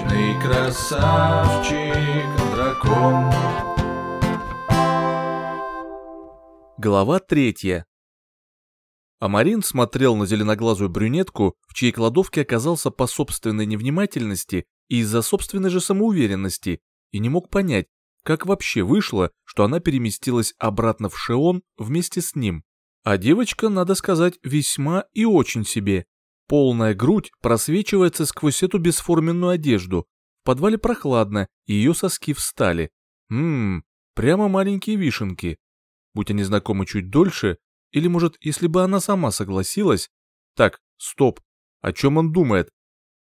Сказочный красавчик дракон. Глава третья. Амарин смотрел на зеленоглазую брюнетку, в чьей кладовке оказался по собственной невнимательности и из-за собственной же самоуверенности, и не мог понять, как вообще вышло, что она переместилась обратно в Шеон вместе с ним. А девочка, надо сказать, весьма и очень себе. Полная грудь просвечивается сквозь эту бесформенную одежду. В подвале прохладно, и ее соски встали. Ммм, прямо маленькие вишенки. Будь они знакомы чуть дольше, или, может, если бы она сама согласилась? Так, стоп, о чем он думает?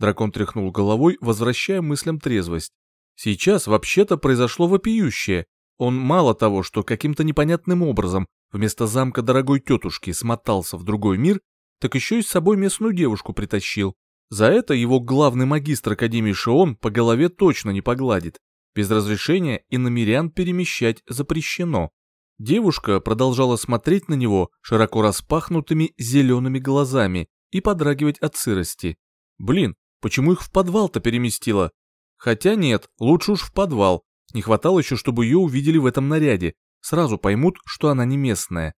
Дракон тряхнул головой, возвращая мыслям трезвость. Сейчас вообще-то произошло вопиющее. Он мало того, что каким-то непонятным образом вместо замка дорогой тетушки смотался в другой мир, так еще и с собой местную девушку притащил. За это его главный магистр Академии Шион по голове точно не погладит. Без разрешения и намерян перемещать запрещено. Девушка продолжала смотреть на него широко распахнутыми зелеными глазами и подрагивать от сырости. Блин, почему их в подвал-то переместила? Хотя нет, лучше уж в подвал. Не хватало еще, чтобы ее увидели в этом наряде. Сразу поймут, что она не местная.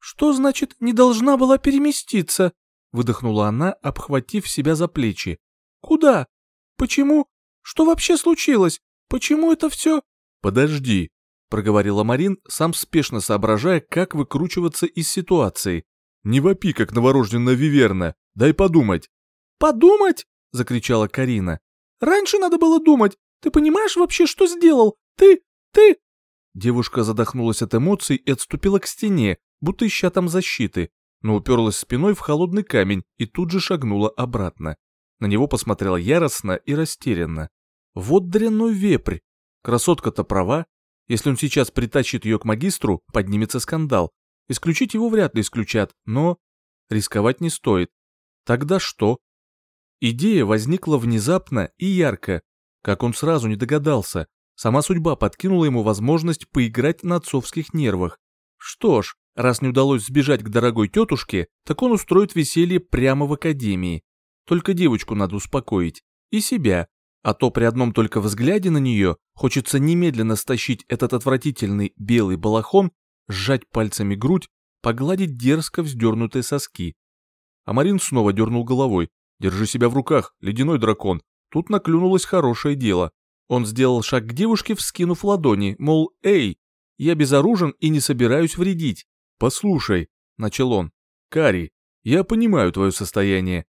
«Что значит «не должна была переместиться»?» — выдохнула она, обхватив себя за плечи. «Куда? Почему? Что вообще случилось? Почему это все...» «Подожди», — проговорила Марин, сам спешно соображая, как выкручиваться из ситуации. «Не вопи, как новорожденная виверна, дай подумать». «Подумать?» — закричала Карина. «Раньше надо было думать. Ты понимаешь вообще, что сделал? Ты... ты...» Девушка задохнулась от эмоций и отступила к стене, будто ища там защиты, но уперлась спиной в холодный камень и тут же шагнула обратно. На него посмотрела яростно и растерянно. Вот дрянной вепрь. Красотка-то права. Если он сейчас притащит ее к магистру, поднимется скандал. Исключить его вряд ли исключат, но... Рисковать не стоит. Тогда что? Идея возникла внезапно и ярко. Как он сразу не догадался. Сама судьба подкинула ему возможность поиграть на отцовских нервах. Что ж, Раз не удалось сбежать к дорогой тетушке, так он устроит веселье прямо в академии. Только девочку надо успокоить. И себя. А то при одном только взгляде на нее хочется немедленно стащить этот отвратительный белый балахон, сжать пальцами грудь, погладить дерзко вздернутые соски. А Марин снова дернул головой. «Держи себя в руках, ледяной дракон. Тут наклюнулось хорошее дело». Он сделал шаг к девушке, вскинув ладони, мол, «Эй, я безоружен и не собираюсь вредить». «Послушай», — начал он, — «Кари, я понимаю твое состояние».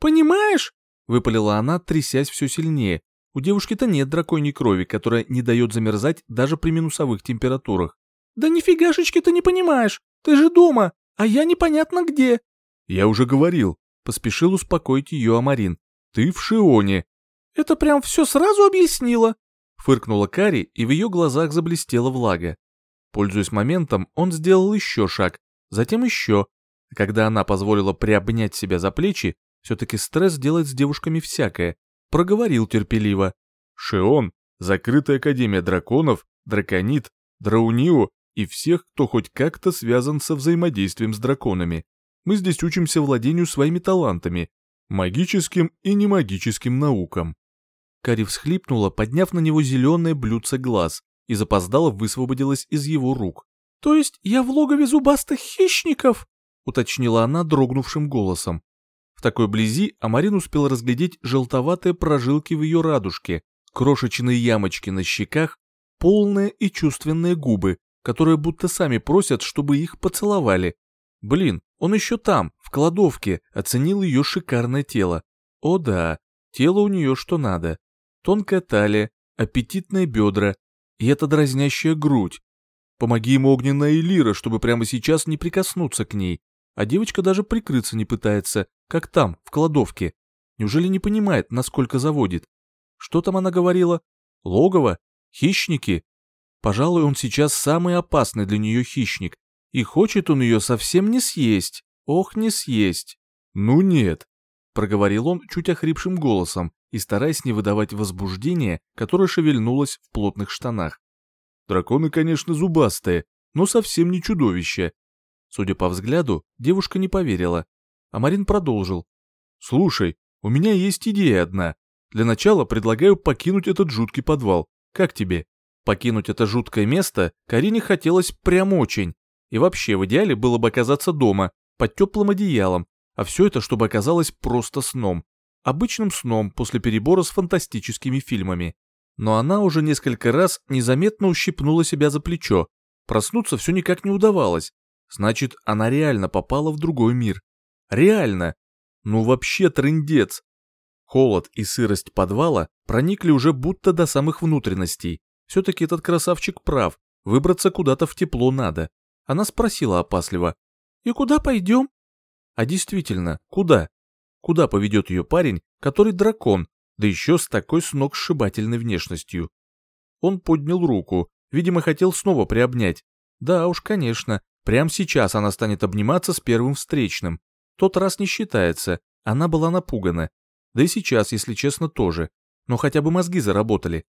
«Понимаешь?» — выпалила она, трясясь все сильнее. У девушки-то нет драконьей крови, которая не дает замерзать даже при минусовых температурах. «Да нифигашечки ты не понимаешь! Ты же дома, а я непонятно где!» «Я уже говорил», — поспешил успокоить ее Амарин. «Ты в Шионе». «Это прям все сразу объяснила?» Фыркнула Кари, и в ее глазах заблестела влага. Пользуясь моментом, он сделал еще шаг, затем еще. Когда она позволила приобнять себя за плечи, все-таки стресс делает с девушками всякое, проговорил терпеливо. Шеон, закрытая академия драконов, драконит, драунио и всех, кто хоть как-то связан со взаимодействием с драконами. Мы здесь учимся владению своими талантами, магическим и немагическим наукам. Кари всхлипнула, подняв на него зеленое блюдце глаз и запоздало высвободилась из его рук. «То есть я в логове зубастых хищников?» — уточнила она дрогнувшим голосом. В такой близи Амарин успел разглядеть желтоватые прожилки в ее радужке, крошечные ямочки на щеках, полные и чувственные губы, которые будто сами просят, чтобы их поцеловали. Блин, он еще там, в кладовке, оценил ее шикарное тело. О да, тело у нее что надо. Тонкая талия, аппетитные бедра, и эта дразнящая грудь. Помоги ему огненная Элира, чтобы прямо сейчас не прикоснуться к ней. А девочка даже прикрыться не пытается, как там, в кладовке. Неужели не понимает, насколько заводит? Что там она говорила? Логово? Хищники? Пожалуй, он сейчас самый опасный для нее хищник. И хочет он ее совсем не съесть. Ох, не съесть. Ну нет, проговорил он чуть охрипшим голосом, и стараясь не выдавать возбуждения, которое шевельнулось в плотных штанах. Драконы, конечно, зубастые, но совсем не чудовища. Судя по взгляду, девушка не поверила. А Марин продолжил. «Слушай, у меня есть идея одна. Для начала предлагаю покинуть этот жуткий подвал. Как тебе? Покинуть это жуткое место Карине хотелось прям очень. И вообще, в идеале было бы оказаться дома, под теплым одеялом, а все это, чтобы оказалось просто сном. Обычным сном после перебора с фантастическими фильмами. Но она уже несколько раз незаметно ущипнула себя за плечо. Проснуться все никак не удавалось. Значит, она реально попала в другой мир. Реально. Ну вообще трындец. Холод и сырость подвала проникли уже будто до самых внутренностей. Все-таки этот красавчик прав, выбраться куда-то в тепло надо. Она спросила опасливо. «И куда пойдем?» А действительно, куда? Куда поведет ее парень, который дракон, да еще с такой сногсшибательной внешностью? Он поднял руку, видимо, хотел снова приобнять. Да уж, конечно, прямо сейчас она станет обниматься с первым встречным. Тот раз не считается, она была напугана. Да и сейчас, если честно, тоже. Но хотя бы мозги заработали.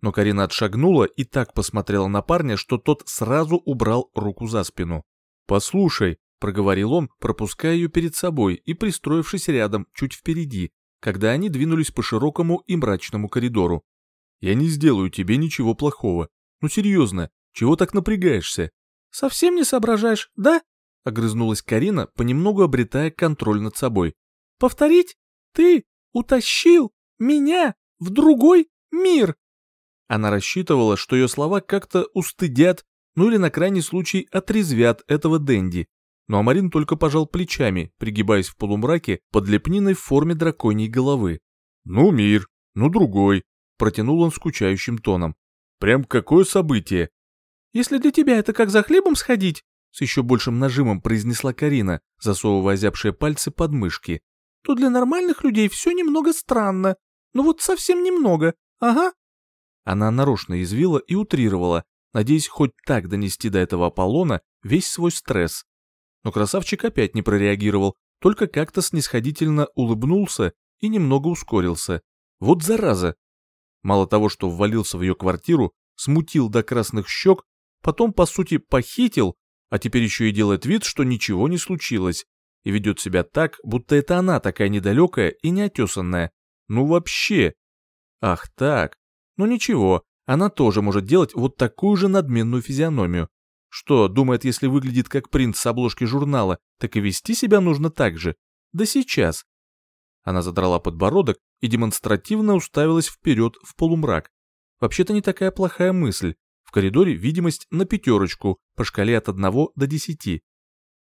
Но Карина отшагнула и так посмотрела на парня, что тот сразу убрал руку за спину. «Послушай», — проговорил он, пропуская ее перед собой и пристроившись рядом, чуть впереди, когда они двинулись по широкому и мрачному коридору. «Я не сделаю тебе ничего плохого. Ну серьезно, чего так напрягаешься?» «Совсем не соображаешь, да?» — огрызнулась Карина, понемногу обретая контроль над собой. «Повторить? Ты утащил меня в другой мир!» Она рассчитывала, что ее слова как-то устыдят, ну или на крайний случай отрезвят этого Дэнди. Но Амарин только пожал плечами, пригибаясь в полумраке под лепниной в форме драконьей головы. «Ну, мир, ну другой», — протянул он скучающим тоном. «Прям какое событие!» «Если для тебя это как за хлебом сходить», — с еще большим нажимом произнесла Карина, засовывая озябшие пальцы под мышки, «то для нормальных людей все немного странно. Ну вот совсем немного, ага». Она нарочно извила и утрировала, надеясь хоть так донести до этого Аполлона весь свой стресс. Но красавчик опять не прореагировал, только как-то снисходительно улыбнулся и немного ускорился. Вот зараза! Мало того, что ввалился в ее квартиру, смутил до красных щек, потом, по сути, похитил, а теперь еще и делает вид, что ничего не случилось, и ведет себя так, будто это она такая недалекая и неотесанная. Ну вообще! Ах так, ну ничего, она тоже может делать вот такую же надменную физиономию. Что, думает, если выглядит как принц с обложки журнала, так и вести себя нужно так же? Да сейчас. Она задрала подбородок и демонстративно уставилась вперед в полумрак. Вообще-то не такая плохая мысль. В коридоре видимость на пятерочку по шкале от одного до десяти.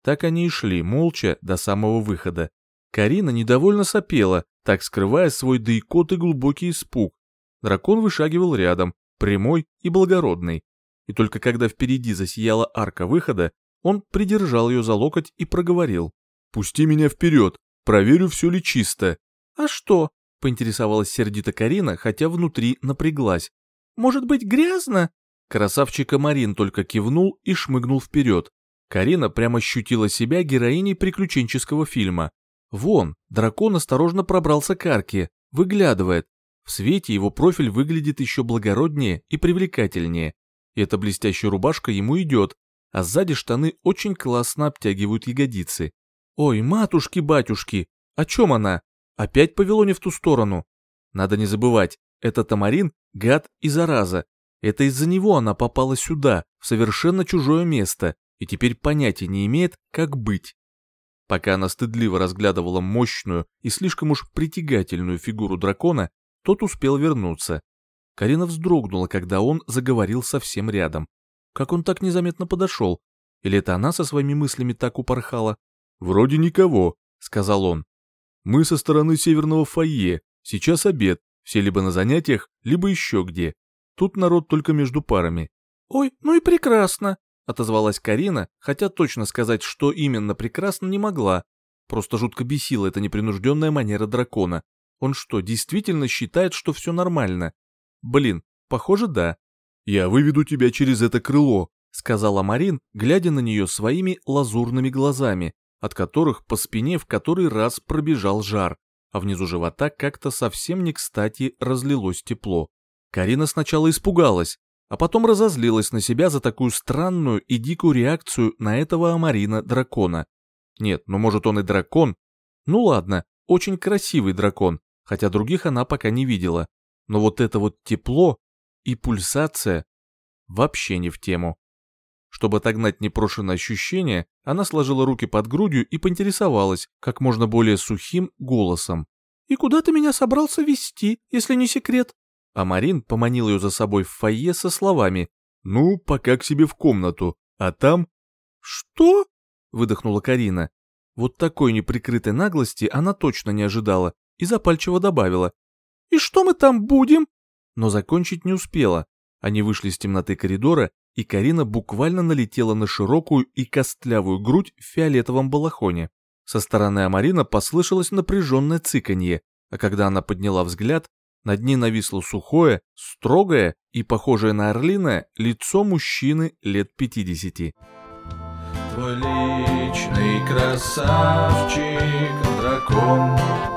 Так они и шли, молча, до самого выхода. Карина недовольно сопела, так скрывая свой да и глубокий испуг, Дракон вышагивал рядом, прямой и благородный. И только когда впереди засияла арка выхода, он придержал ее за локоть и проговорил. «Пусти меня вперед, проверю, все ли чисто». «А что?» — поинтересовалась сердито Карина, хотя внутри напряглась. «Может быть, грязно?» Красавчика Марин только кивнул и шмыгнул вперед. Карина прямо ощутила себя героиней приключенческого фильма. Вон, дракон осторожно пробрался к арке, выглядывает, в свете его профиль выглядит еще благороднее и привлекательнее. И эта блестящая рубашка ему идет, а сзади штаны очень классно обтягивают ягодицы. Ой, матушки-батюшки, о чем она? Опять повело не в ту сторону. Надо не забывать, это Тамарин – гад и зараза. Это из-за него она попала сюда, в совершенно чужое место, и теперь понятия не имеет, как быть. Пока она стыдливо разглядывала мощную и слишком уж притягательную фигуру дракона, тот успел вернуться. Карина вздрогнула, когда он заговорил совсем рядом. Как он так незаметно подошел? Или это она со своими мыслями так упорхала? «Вроде никого», — сказал он. «Мы со стороны северного фойе. Сейчас обед. Все либо на занятиях, либо еще где. Тут народ только между парами». «Ой, ну и прекрасно», — отозвалась Карина, хотя точно сказать, что именно прекрасно не могла. Просто жутко бесила эта непринужденная манера дракона, он что, действительно считает, что все нормально? Блин, похоже, да. Я выведу тебя через это крыло, сказала Марин, глядя на нее своими лазурными глазами, от которых по спине в который раз пробежал жар, а внизу живота как-то совсем не кстати разлилось тепло. Карина сначала испугалась, а потом разозлилась на себя за такую странную и дикую реакцию на этого Амарина-дракона. Нет, ну может он и дракон? Ну ладно, очень красивый дракон, хотя других она пока не видела. Но вот это вот тепло и пульсация вообще не в тему. Чтобы отогнать непрошенное ощущение, она сложила руки под грудью и поинтересовалась как можно более сухим голосом. «И куда ты меня собрался вести, если не секрет?» А Марин поманил ее за собой в фойе со словами «Ну, пока к себе в комнату, а там...» «Что?» — выдохнула Карина. Вот такой неприкрытой наглости она точно не ожидала и запальчиво добавила. «И что мы там будем?» Но закончить не успела. Они вышли из темноты коридора, и Карина буквально налетела на широкую и костлявую грудь в фиолетовом балахоне. Со стороны Амарина послышалось напряженное цыканье, а когда она подняла взгляд, над ней нависло сухое, строгое и похожее на орлиное лицо мужчины лет пятидесяти. Твой личный красавчик, дракон